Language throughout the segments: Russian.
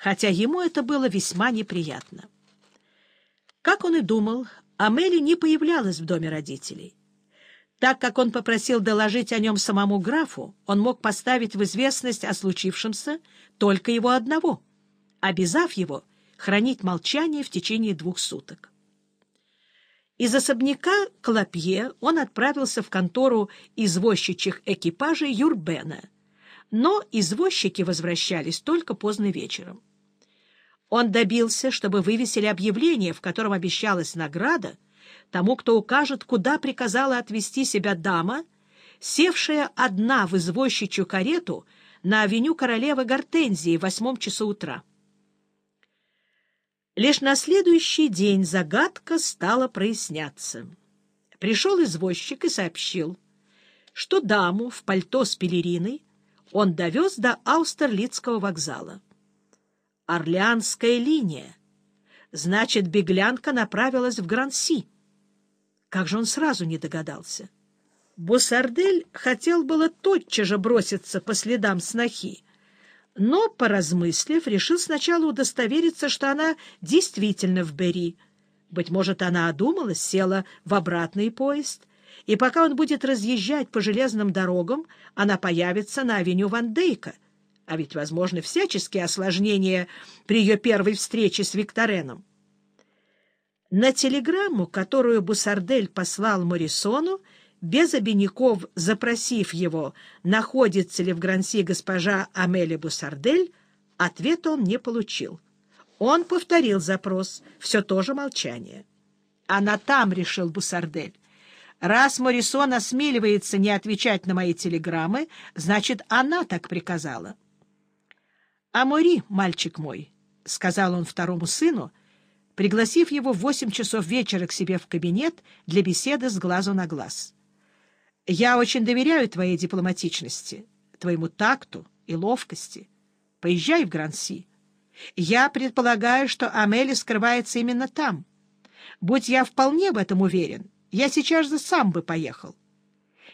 хотя ему это было весьма неприятно. Как он и думал, Амели не появлялась в доме родителей. Так как он попросил доложить о нем самому графу, он мог поставить в известность о случившемся только его одного, обязав его хранить молчание в течение двух суток. Из особняка Клопье он отправился в контору извозчичьих экипажей Юрбена, но извозчики возвращались только поздно вечером. Он добился, чтобы вывесили объявление, в котором обещалась награда тому, кто укажет, куда приказала отвезти себя дама, севшая одна в извозчичью карету на авеню королевы Гортензии в восьмом часу утра. Лишь на следующий день загадка стала проясняться. Пришел извозчик и сообщил, что даму в пальто с пелериной он довез до Аустерлицкого вокзала. Орлеанская линия. Значит, беглянка направилась в Гранси. Как же он сразу не догадался? Бусардель хотел было тотчас же броситься по следам снохи, но, поразмыслив, решил сначала удостовериться, что она действительно в Бери. Быть может, она одумалась, села в обратный поезд, и пока он будет разъезжать по железным дорогам, она появится на авеню Ван Дейка. А ведь возможны всяческие осложнения при ее первой встрече с Виктореном. На телеграмму, которую Бусардель послал Морисону, без обиняков запросив его, находится ли в Гранси госпожа Амели Бусардель, ответа он не получил. Он повторил запрос, все то же молчание. «Она там», — решил Бусардель. «Раз Морисон осмеливается не отвечать на мои телеграммы, значит, она так приказала». «Амори, мальчик мой», — сказал он второму сыну, пригласив его в восемь часов вечера к себе в кабинет для беседы с глазу на глаз. Я очень доверяю твоей дипломатичности, твоему такту и ловкости. Поезжай в Гранси. Я предполагаю, что Амели скрывается именно там. Будь я вполне в этом уверен, я сейчас же сам бы поехал.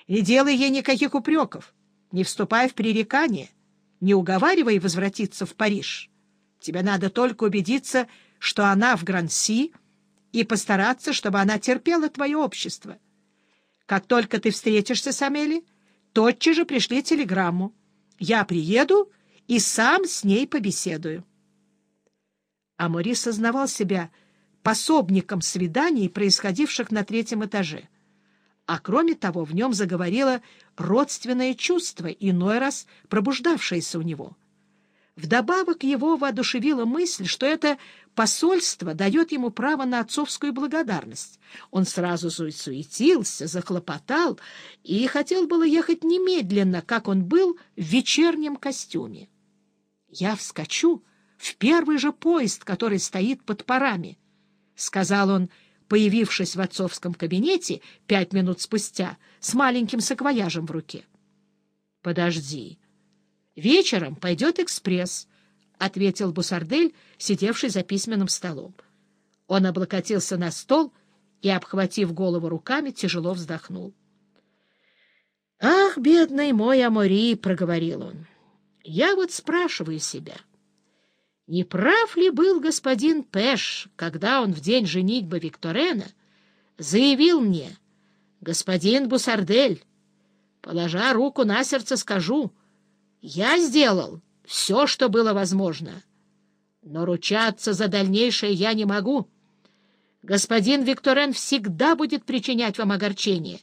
Не делай ей никаких упреков, не вступай в пререкание, не уговаривай возвратиться в Париж. Тебе надо только убедиться, что она в Гранси, и постараться, чтобы она терпела твое общество. Как только ты встретишься с Амели, тотчас же пришли телеграмму. Я приеду и сам с ней побеседую. А Морис сознавал себя пособником свиданий, происходивших на третьем этаже. А кроме того, в нем заговорило родственное чувство, иной раз пробуждавшееся у него — Вдобавок его воодушевила мысль, что это посольство дает ему право на отцовскую благодарность. Он сразу суетился, захлопотал и хотел было ехать немедленно, как он был в вечернем костюме. «Я вскочу в первый же поезд, который стоит под парами», — сказал он, появившись в отцовском кабинете пять минут спустя с маленьким саквояжем в руке. «Подожди», Вечером пойдет экспресс, — ответил Бусардель, сидевший за письменным столом. Он облокотился на стол и, обхватив голову руками, тяжело вздохнул. — Ах, бедный мой Амори, — проговорил он, — я вот спрашиваю себя, не прав ли был господин Пеш, когда он в день женитьбы Викторена заявил мне, господин Бусардель, положа руку на сердце, скажу — я сделал все, что было возможно. Но ручаться за дальнейшее я не могу. Господин Викторен всегда будет причинять вам огорчение.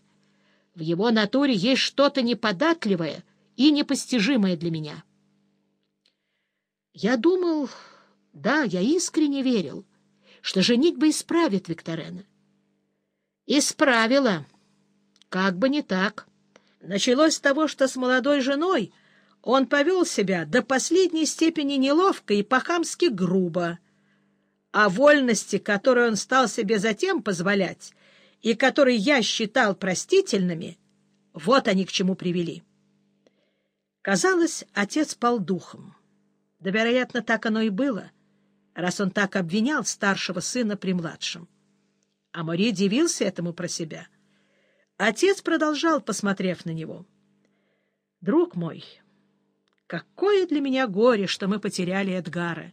В его натуре есть что-то неподатливое и непостижимое для меня. Я думал, да, я искренне верил, что женитьба исправит Викторена. Исправила. Как бы не так. Началось с того, что с молодой женой он повел себя до последней степени неловко и по-хамски грубо. А вольности, которые он стал себе затем позволять, и которые я считал простительными, вот они к чему привели. Казалось, отец пал духом. Да, вероятно, так оно и было, раз он так обвинял старшего сына при младшем. А Мори дивился этому про себя. Отец продолжал, посмотрев на него. — Друг мой, Какое для меня горе, что мы потеряли Эдгара!